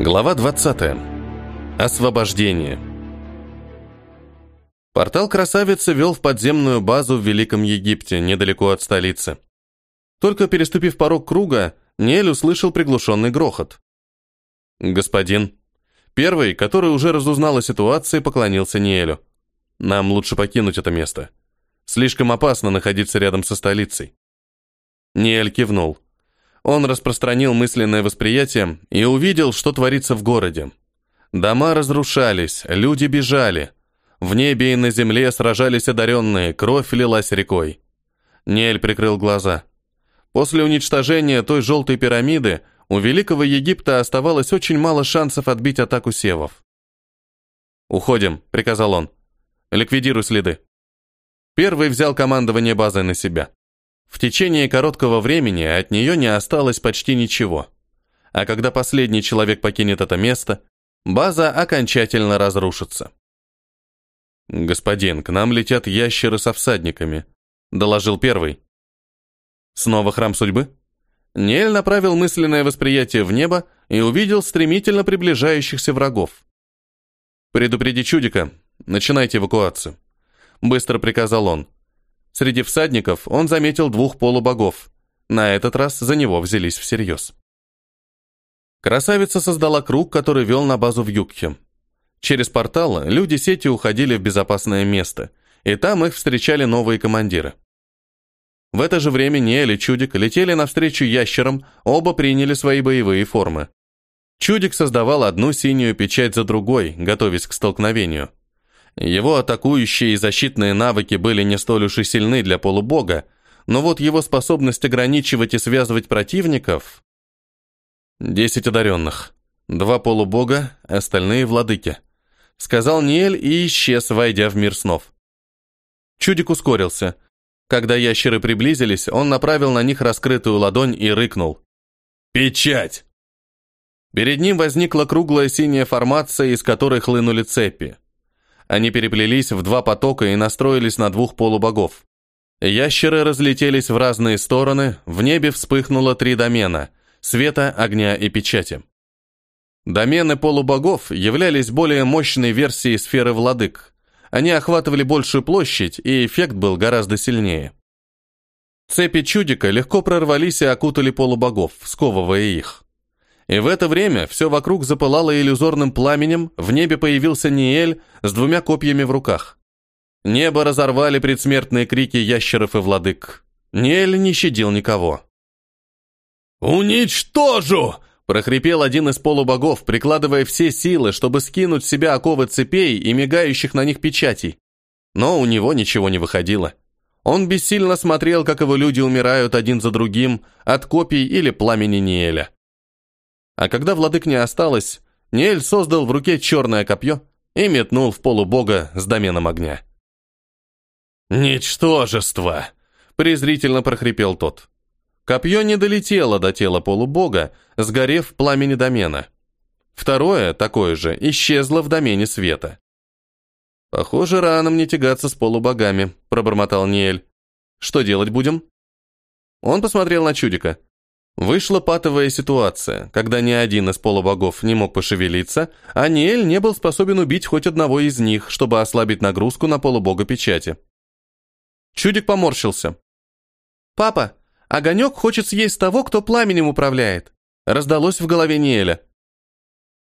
Глава 20. Освобождение. Портал красавицы вел в подземную базу в Великом Египте, недалеко от столицы. Только переступив порог круга, Нель услышал приглушенный грохот. «Господин». Первый, который уже разузнал о ситуации, поклонился Ниэлю. «Нам лучше покинуть это место. Слишком опасно находиться рядом со столицей». Ниэль кивнул. Он распространил мысленное восприятие и увидел, что творится в городе. Дома разрушались, люди бежали. В небе и на земле сражались одаренные, кровь лилась рекой. Нель прикрыл глаза. После уничтожения той желтой пирамиды у Великого Египта оставалось очень мало шансов отбить атаку севов. «Уходим», — приказал он. «Ликвидируй следы». Первый взял командование базой на себя. В течение короткого времени от нее не осталось почти ничего. А когда последний человек покинет это место, база окончательно разрушится. «Господин, к нам летят ящеры со всадниками», — доложил первый. «Снова храм судьбы?» Нель направил мысленное восприятие в небо и увидел стремительно приближающихся врагов. «Предупреди чудика, начинайте эвакуацию», — быстро приказал он. Среди всадников он заметил двух полубогов. На этот раз за него взялись всерьез. Красавица создала круг, который вел на базу в Юкхе. Через портал люди сети уходили в безопасное место, и там их встречали новые командиры. В это же время Ниэль и Чудик летели навстречу ящерам, оба приняли свои боевые формы. Чудик создавал одну синюю печать за другой, готовясь к столкновению. Его атакующие и защитные навыки были не столь уж и сильны для полубога, но вот его способность ограничивать и связывать противников... Десять одаренных. Два полубога, остальные владыки. Сказал Ниэль и исчез, войдя в мир снов. Чудик ускорился. Когда ящеры приблизились, он направил на них раскрытую ладонь и рыкнул. «Печать!» Перед ним возникла круглая синяя формация, из которой хлынули цепи. Они переплелись в два потока и настроились на двух полубогов. Ящеры разлетелись в разные стороны, в небе вспыхнуло три домена – света, огня и печати. Домены полубогов являлись более мощной версией сферы владык. Они охватывали большую площадь, и эффект был гораздо сильнее. Цепи чудика легко прорвались и окутали полубогов, сковывая их. И в это время все вокруг запылало иллюзорным пламенем, в небе появился Ниэль с двумя копьями в руках. Небо разорвали предсмертные крики ящеров и владык. Ниэль не щадил никого. «Уничтожу!» – прохрипел один из полубогов, прикладывая все силы, чтобы скинуть с себя оковы цепей и мигающих на них печатей. Но у него ничего не выходило. Он бессильно смотрел, как его люди умирают один за другим от копий или пламени Ниэля. А когда владык не осталось, Ниэль создал в руке черное копье и метнул в полубога с доменом огня. «Ничтожество!» — презрительно прохрипел тот. Копье не долетело до тела полубога, сгорев в пламени домена. Второе, такое же, исчезло в домене света. «Похоже, рано мне тягаться с полубогами», — пробормотал Ниэль. «Что делать будем?» Он посмотрел на чудика. Вышла патовая ситуация, когда ни один из полубогов не мог пошевелиться, а Ниэль не был способен убить хоть одного из них, чтобы ослабить нагрузку на полубога печати. Чудик поморщился. «Папа, огонек хочет съесть того, кто пламенем управляет», раздалось в голове Ниэля.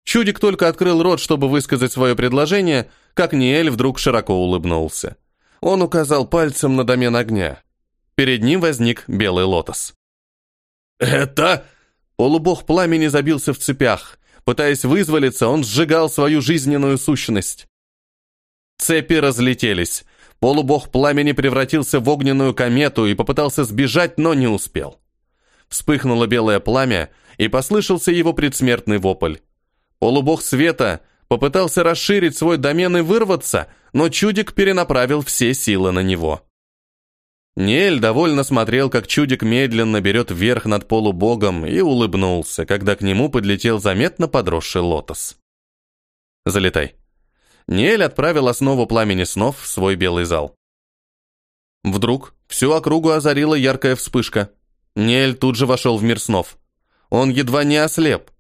Чудик только открыл рот, чтобы высказать свое предложение, как Ниэль вдруг широко улыбнулся. Он указал пальцем на домен огня. Перед ним возник белый лотос. «Это...» Полубог пламени забился в цепях. Пытаясь вызволиться, он сжигал свою жизненную сущность. Цепи разлетелись. Полубог пламени превратился в огненную комету и попытался сбежать, но не успел. Вспыхнуло белое пламя, и послышался его предсмертный вопль. Полубог света попытался расширить свой домен и вырваться, но чудик перенаправил все силы на него. Ниэль довольно смотрел, как чудик медленно берет вверх над полубогом и улыбнулся, когда к нему подлетел заметно подросший лотос. «Залетай». Ниэль отправил основу пламени снов в свой белый зал. Вдруг всю округу озарила яркая вспышка. Ниэль тут же вошел в мир снов. Он едва не ослеп.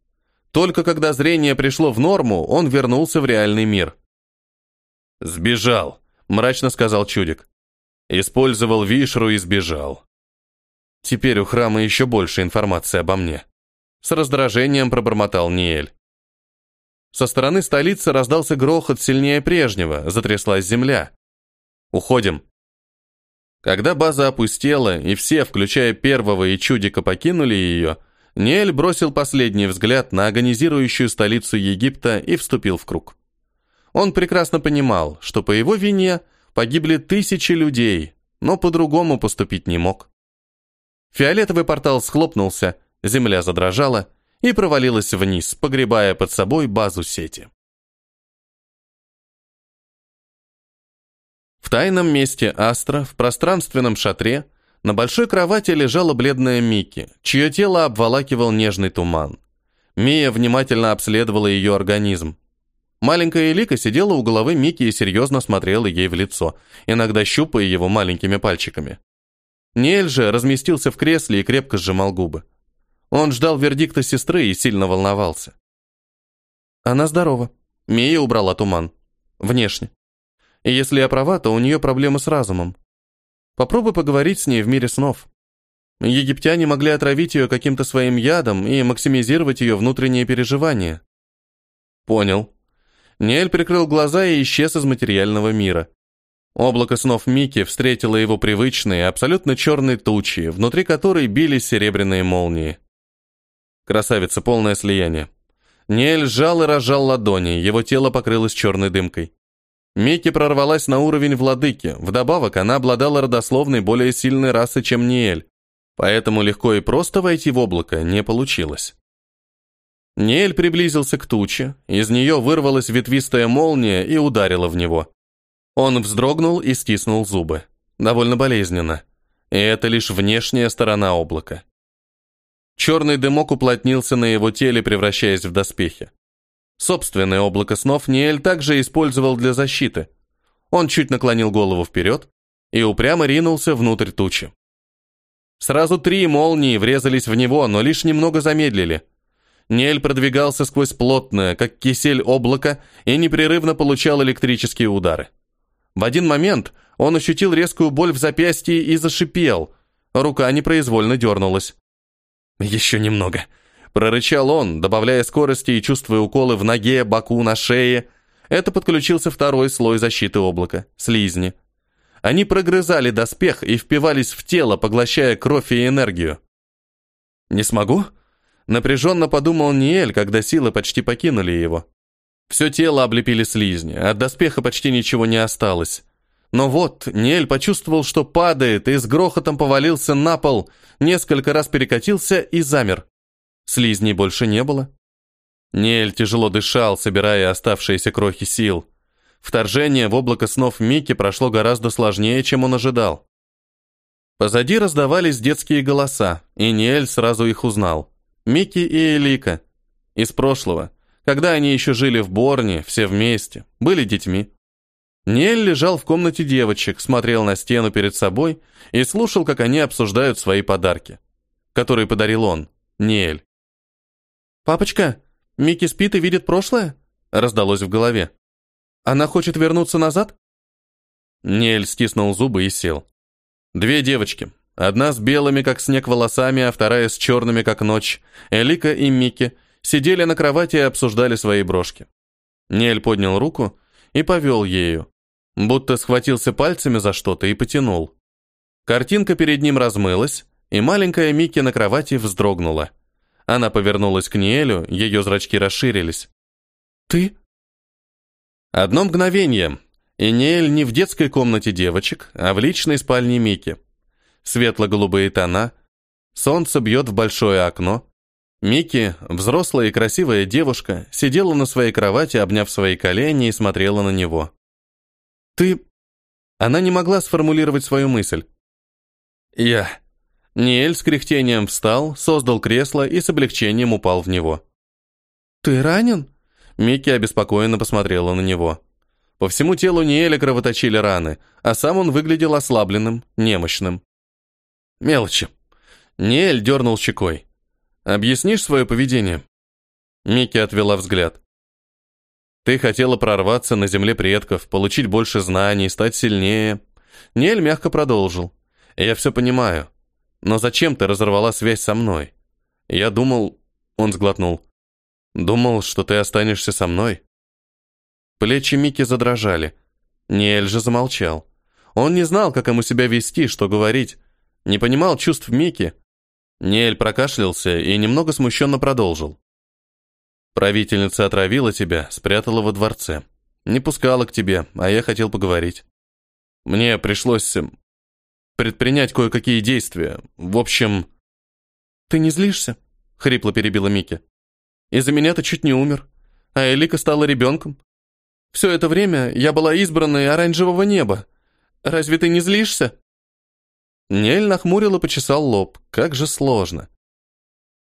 Только когда зрение пришло в норму, он вернулся в реальный мир. «Сбежал», — мрачно сказал чудик. «Использовал вишру и сбежал». Теперь у храма еще больше информации обо мне. С раздражением пробормотал Ниэль. Со стороны столицы раздался грохот сильнее прежнего, затряслась земля. «Уходим». Когда база опустела, и все, включая первого и чудика, покинули ее, Ниэль бросил последний взгляд на агонизирующую столицу Египта и вступил в круг. Он прекрасно понимал, что по его вине погибли тысячи людей, но по-другому поступить не мог. Фиолетовый портал схлопнулся, земля задрожала и провалилась вниз, погребая под собой базу сети. В тайном месте Астра, в пространственном шатре, на большой кровати лежала бледная Микки, чье тело обволакивал нежный туман. Мия внимательно обследовала ее организм. Маленькая Элика сидела у головы Мики и серьезно смотрела ей в лицо, иногда щупая его маленькими пальчиками. Ниэль же разместился в кресле и крепко сжимал губы. Он ждал вердикта сестры и сильно волновался. Она здорова. Мия убрала туман. Внешне. И если я права, то у нее проблемы с разумом. Попробуй поговорить с ней в мире снов. Египтяне могли отравить ее каким-то своим ядом и максимизировать ее внутренние переживания. Понял. Ниэль прикрыл глаза и исчез из материального мира. Облако снов Мики встретило его привычные, абсолютно черные тучи, внутри которой бились серебряные молнии. Красавица, полное слияние. Ниэль сжал и разжал ладони, его тело покрылось черной дымкой. Микки прорвалась на уровень владыки, вдобавок она обладала родословной более сильной расы, чем Ниэль, поэтому легко и просто войти в облако не получилось. Ниэль приблизился к туче, из нее вырвалась ветвистая молния и ударила в него. Он вздрогнул и стиснул зубы. Довольно болезненно. И это лишь внешняя сторона облака. Черный дымок уплотнился на его теле, превращаясь в доспехи. Собственное облако снов Ниэль также использовал для защиты. Он чуть наклонил голову вперед и упрямо ринулся внутрь тучи. Сразу три молнии врезались в него, но лишь немного замедлили. Ниэль продвигался сквозь плотное, как кисель облака, и непрерывно получал электрические удары. В один момент он ощутил резкую боль в запястье и зашипел. Рука непроизвольно дернулась. «Еще немного», Прорычал он, добавляя скорости и чувствуя уколы в ноге, боку, на шее. Это подключился второй слой защиты облака – слизни. Они прогрызали доспех и впивались в тело, поглощая кровь и энергию. «Не смогу?» – напряженно подумал Ниэль, когда силы почти покинули его. Все тело облепили слизни, от доспеха почти ничего не осталось. Но вот Ниэль почувствовал, что падает, и с грохотом повалился на пол, несколько раз перекатился и замер. Слизней больше не было. Нель тяжело дышал, собирая оставшиеся крохи сил. Вторжение в облако снов Микки прошло гораздо сложнее, чем он ожидал. Позади раздавались детские голоса, и Ниэль сразу их узнал. Микки и Элика. Из прошлого, когда они еще жили в Борне, все вместе, были детьми. Ниэль лежал в комнате девочек, смотрел на стену перед собой и слушал, как они обсуждают свои подарки, которые подарил он, Ниэль. «Папочка, Микки спит и видит прошлое?» раздалось в голове. «Она хочет вернуться назад?» Нель стиснул зубы и сел. Две девочки. Одна с белыми, как снег, волосами, а вторая с черными, как ночь. Элика и Микки сидели на кровати и обсуждали свои брошки. Нель поднял руку и повел ею, будто схватился пальцами за что-то и потянул. Картинка перед ним размылась, и маленькая Микки на кровати вздрогнула. Она повернулась к Ниэлю, ее зрачки расширились. «Ты?» Одно мгновение, и Ниэль не в детской комнате девочек, а в личной спальне Мики. Светло-голубые тона, солнце бьет в большое окно. Мики, взрослая и красивая девушка, сидела на своей кровати, обняв свои колени и смотрела на него. «Ты...» Она не могла сформулировать свою мысль. «Я...» Ниэль с кряхтением встал, создал кресло и с облегчением упал в него. «Ты ранен?» Микки обеспокоенно посмотрела на него. По всему телу Ниэля кровоточили раны, а сам он выглядел ослабленным, немощным. «Мелочи». Ниэль дернул щекой. «Объяснишь свое поведение?» Микки отвела взгляд. Ты хотела прорваться на земле предков, получить больше знаний, стать сильнее. Нель мягко продолжил. Я все понимаю. Но зачем ты разорвала связь со мной? Я думал... Он сглотнул. Думал, что ты останешься со мной. Плечи Мики задрожали. Ниэль же замолчал. Он не знал, как ему себя вести, что говорить. Не понимал чувств Мики. Ниэль прокашлялся и немного смущенно продолжил. Правительница отравила тебя, спрятала во дворце. Не пускала к тебе, а я хотел поговорить. Мне пришлось эм, предпринять кое-какие действия. В общем... Ты не злишься? Хрипло перебила Мики. Из-за меня ты чуть не умер, а Элика стала ребенком. Все это время я была избранной оранжевого неба. Разве ты не злишься?» Нель нахмурил и почесал лоб. Как же сложно.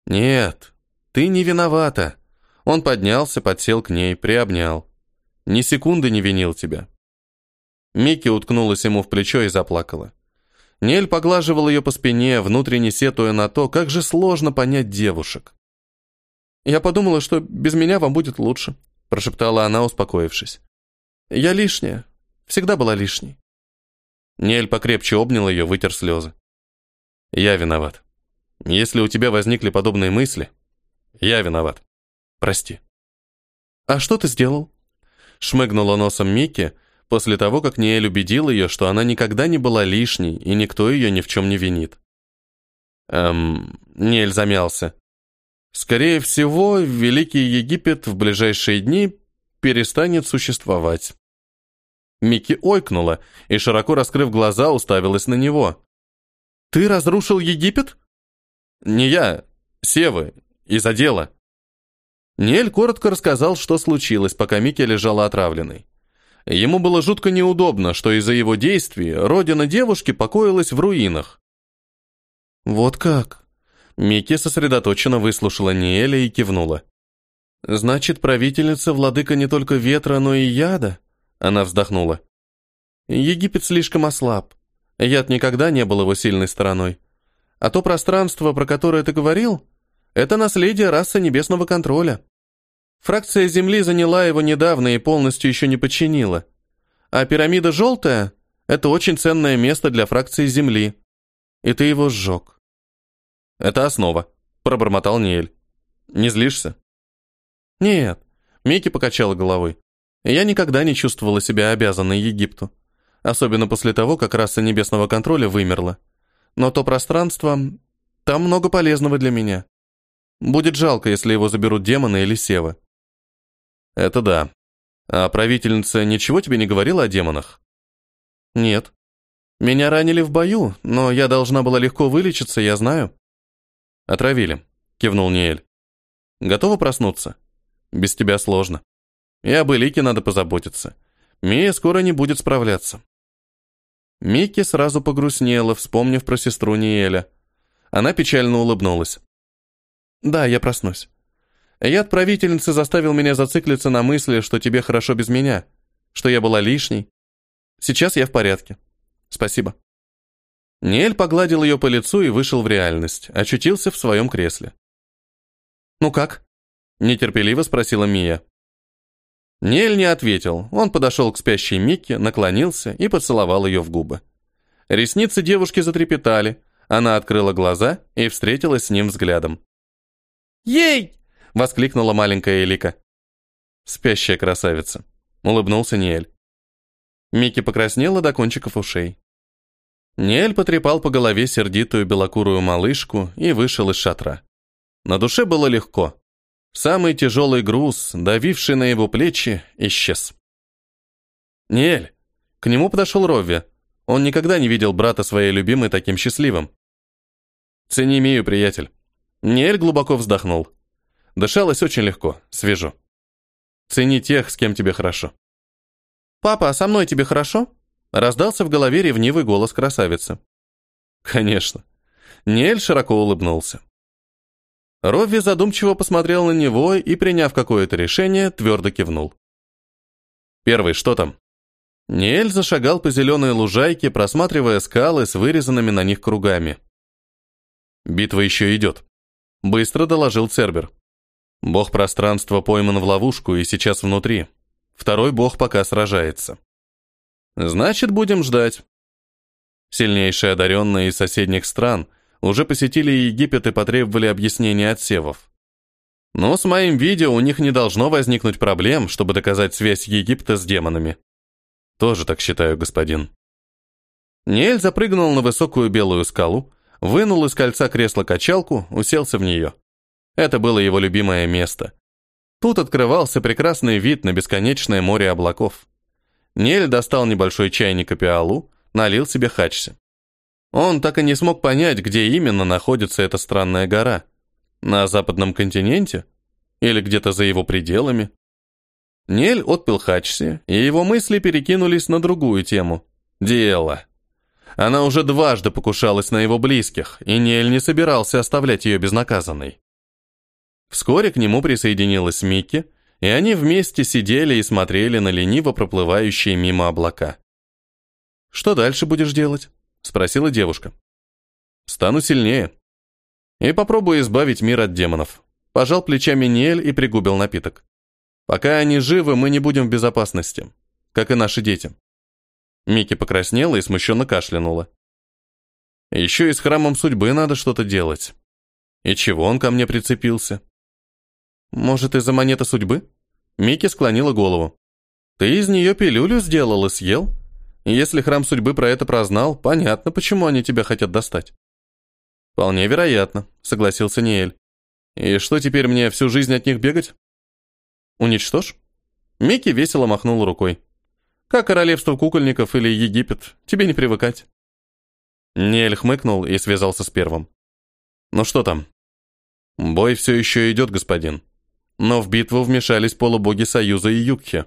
«Нет, ты не виновата». Он поднялся, подсел к ней, приобнял. «Ни секунды не винил тебя». Микки уткнулась ему в плечо и заплакала. Нель поглаживал ее по спине, внутренне сетуя на то, как же сложно понять девушек. «Я подумала, что без меня вам будет лучше», прошептала она, успокоившись. «Я лишняя. Всегда была лишней». Нель покрепче обнял ее, вытер слезы. «Я виноват. Если у тебя возникли подобные мысли, я виноват. Прости». «А что ты сделал?» Шмыгнула носом Микки, после того, как Ниэль убедил ее, что она никогда не была лишней, и никто ее ни в чем не винит. Эм, Ниэль замялся. Скорее всего, Великий Египет в ближайшие дни перестанет существовать. Микки ойкнула и, широко раскрыв глаза, уставилась на него. «Ты разрушил Египет?» «Не я, Севы, из-за дела». Ниэль коротко рассказал, что случилось, пока Микки лежала отравленной. Ему было жутко неудобно, что из-за его действий родина девушки покоилась в руинах. «Вот как?» Микки сосредоточенно выслушала Ниэля и кивнула. «Значит, правительница владыка не только ветра, но и яда?» Она вздохнула. «Египет слишком ослаб. Яд никогда не был его сильной стороной. А то пространство, про которое ты говорил, это наследие расы небесного контроля. Фракция Земли заняла его недавно и полностью еще не подчинила. А пирамида желтая — это очень ценное место для фракции Земли. И ты его сжег. Это основа, пробормотал Ниэль. Не злишься? Нет, Микки покачала головой. Я никогда не чувствовала себя обязанной Египту. Особенно после того, как раса небесного контроля вымерла. Но то пространство... Там много полезного для меня. Будет жалко, если его заберут демоны или севы. Это да. А правительница ничего тебе не говорила о демонах? Нет. Меня ранили в бою, но я должна была легко вылечиться, я знаю. «Отравили», — кивнул Ниэль. «Готова проснуться? Без тебя сложно. И об Элике надо позаботиться. Мия скоро не будет справляться». Микки сразу погрустнела, вспомнив про сестру Ниэля. Она печально улыбнулась. «Да, я проснусь. Яд правительницы заставил меня зациклиться на мысли, что тебе хорошо без меня, что я была лишней. Сейчас я в порядке. Спасибо». Ниэль погладил ее по лицу и вышел в реальность, очутился в своем кресле. «Ну как?» – нетерпеливо спросила Мия. Ниэль не ответил, он подошел к спящей Микке, наклонился и поцеловал ее в губы. Ресницы девушки затрепетали, она открыла глаза и встретилась с ним взглядом. «Ей!» – воскликнула маленькая Элика. «Спящая красавица», – улыбнулся Ниэль. Микки покраснела до кончиков ушей. Ниэль потрепал по голове сердитую белокурую малышку и вышел из шатра. На душе было легко. Самый тяжелый груз, давивший на его плечи, исчез. «Ниэль!» К нему подошел Ровви. Он никогда не видел брата своей любимой таким счастливым. «Цени имею, приятель». Ниэль глубоко вздохнул. Дышалось очень легко, свежо. «Цени тех, с кем тебе хорошо». «Папа, а со мной тебе хорошо?» Раздался в голове ревнивый голос красавицы. Конечно. Нель широко улыбнулся. Ровви задумчиво посмотрел на него и, приняв какое-то решение, твердо кивнул. «Первый, что там?» Ниэль зашагал по зеленой лужайке, просматривая скалы с вырезанными на них кругами. «Битва еще идет», — быстро доложил Цербер. Бог пространства пойман в ловушку и сейчас внутри. Второй бог пока сражается. Значит, будем ждать. Сильнейшие одаренные из соседних стран уже посетили Египет и потребовали объяснения от севов. Но с моим видео у них не должно возникнуть проблем, чтобы доказать связь Египта с демонами. Тоже так считаю, господин. Ниэль запрыгнул на высокую белую скалу, вынул из кольца кресло-качалку, уселся в нее. Это было его любимое место. Тут открывался прекрасный вид на бесконечное море облаков. Нель достал небольшой чайник и пиалу, налил себе хачси. Он так и не смог понять, где именно находится эта странная гора. На западном континенте? Или где-то за его пределами? Нель отпил хачси, и его мысли перекинулись на другую тему. Диэла. Она уже дважды покушалась на его близких, и Нель не собирался оставлять ее безнаказанной. Вскоре к нему присоединилась Микки, и они вместе сидели и смотрели на лениво проплывающие мимо облака. «Что дальше будешь делать?» — спросила девушка. «Стану сильнее. И попробую избавить мир от демонов». Пожал плечами Ниэль и пригубил напиток. «Пока они живы, мы не будем в безопасности, как и наши дети». Микки покраснела и смущенно кашлянула. «Еще и с храмом судьбы надо что-то делать. И чего он ко мне прицепился?» «Может, из-за монеты судьбы?» Микки склонила голову. «Ты из нее пилюлю сделал и съел? Если храм судьбы про это прознал, понятно, почему они тебя хотят достать». «Вполне вероятно», — согласился Ниэль. «И что теперь мне всю жизнь от них бегать?» «Уничтожь?» Микки весело махнул рукой. «Как королевство кукольников или Египет, тебе не привыкать». Ниэль хмыкнул и связался с первым. «Ну что там?» «Бой все еще идет, господин но в битву вмешались полубоги Союза и Юкхи.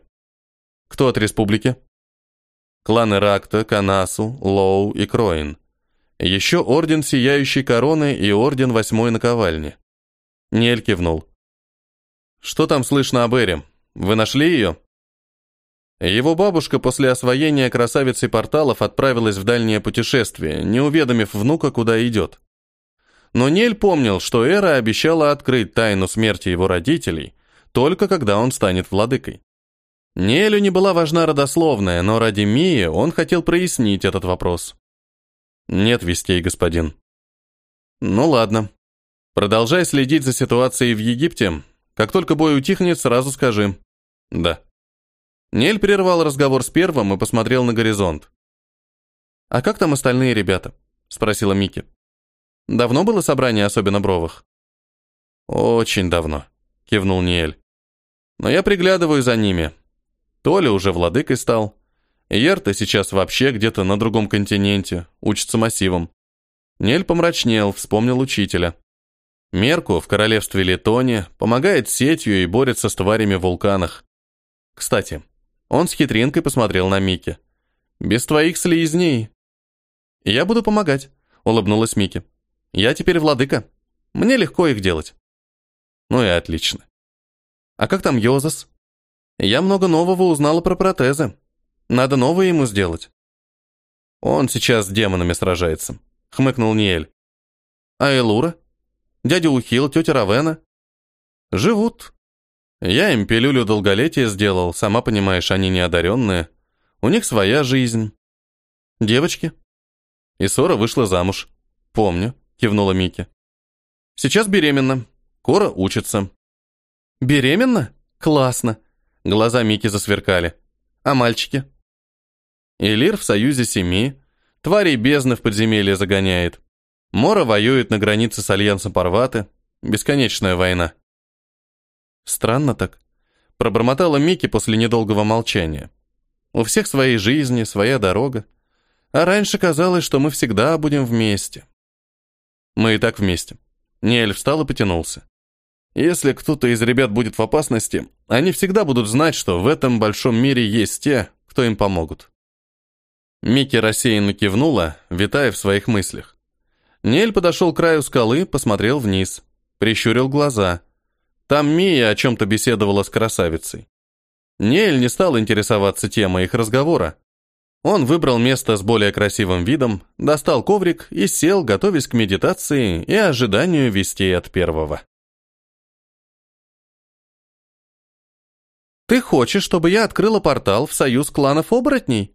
Кто от республики? Кланы Ракта, Канасу, Лоу и Кроин. Еще Орден Сияющей Короны и Орден Восьмой Наковальни. Нель кивнул. «Что там слышно об Эре? Вы нашли ее?» Его бабушка после освоения красавицы порталов отправилась в дальнее путешествие, не уведомив внука, куда идет. Но Нель помнил, что Эра обещала открыть тайну смерти его родителей, только когда он станет владыкой. Нелю не была важна родословная, но ради Мии он хотел прояснить этот вопрос. «Нет вестей, господин». «Ну ладно. Продолжай следить за ситуацией в Египте. Как только бой утихнет, сразу скажи». «Да». Нель прервал разговор с первым и посмотрел на горизонт. «А как там остальные ребята?» — спросила Мики. Давно было собрание особенно бровых? Очень давно, кивнул Ниэль. Но я приглядываю за ними. Толя уже владыкой стал. Ерта сейчас вообще где-то на другом континенте, учится массивом. Нель помрачнел, вспомнил учителя. Мерку в королевстве Летоне помогает сетью и борется с тварями в вулканах. Кстати, он с хитринкой посмотрел на Мики. «Без твоих слизней». «Я буду помогать», — улыбнулась Мики. Я теперь владыка. Мне легко их делать. Ну и отлично. А как там Йозас? Я много нового узнала про протезы. Надо новые ему сделать. Он сейчас с демонами сражается, хмыкнул Ниэль. А Элура? Дядя Ухил, тетя Равена? Живут. Я им пилюлю долголетия сделал, сама понимаешь, они не одаренные. У них своя жизнь. Девочки. И Сора вышла замуж. Помню кивнула Мики. Сейчас беременна. Кора учится. Беременна? Классно. Глаза Мики засверкали. А мальчики? Элир в союзе семи. Тварей бездны в подземелье загоняет. Мора воюет на границе с альянсом Парваты. Бесконечная война. Странно так. Пробормотала Мики после недолгого молчания. У всех своей жизни, своя дорога. А раньше казалось, что мы всегда будем вместе. Мы и так вместе. Ниэль встал и потянулся. Если кто-то из ребят будет в опасности, они всегда будут знать, что в этом большом мире есть те, кто им помогут. Микки рассеянно кивнула, витая в своих мыслях. Нель подошел к краю скалы, посмотрел вниз, прищурил глаза. Там Мия о чем-то беседовала с красавицей. Нель не стал интересоваться темой их разговора, он выбрал место с более красивым видом, достал коврик и сел, готовясь к медитации и ожиданию вестей от первого. Ты хочешь, чтобы я открыла портал в союз кланов оборотней?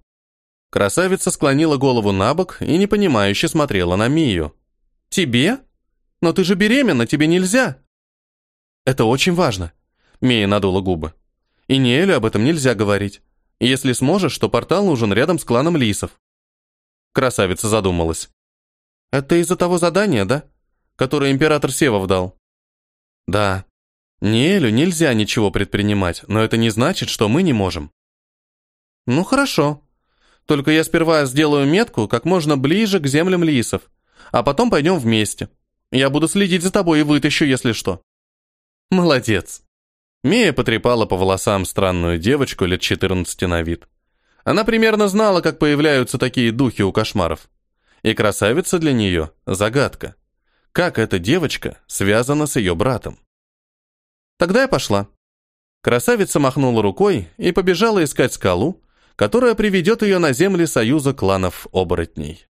Красавица склонила голову на бок и непонимающе смотрела на Мию. Тебе? Но ты же беременна, тебе нельзя. Это очень важно. Мия надула губы. И Неэлю об этом нельзя говорить. Если сможешь, то портал нужен рядом с кланом лисов. Красавица задумалась. Это из-за того задания, да? Которое император Севов дал. Да. Неэлю нельзя ничего предпринимать, но это не значит, что мы не можем. Ну хорошо. Только я сперва сделаю метку как можно ближе к землям лисов, а потом пойдем вместе. Я буду следить за тобой и вытащу, если что. Молодец. Мия потрепала по волосам странную девочку лет 14 на вид. Она примерно знала, как появляются такие духи у кошмаров. И красавица для нее – загадка. Как эта девочка связана с ее братом? Тогда я пошла. Красавица махнула рукой и побежала искать скалу, которая приведет ее на земли союза кланов оборотней.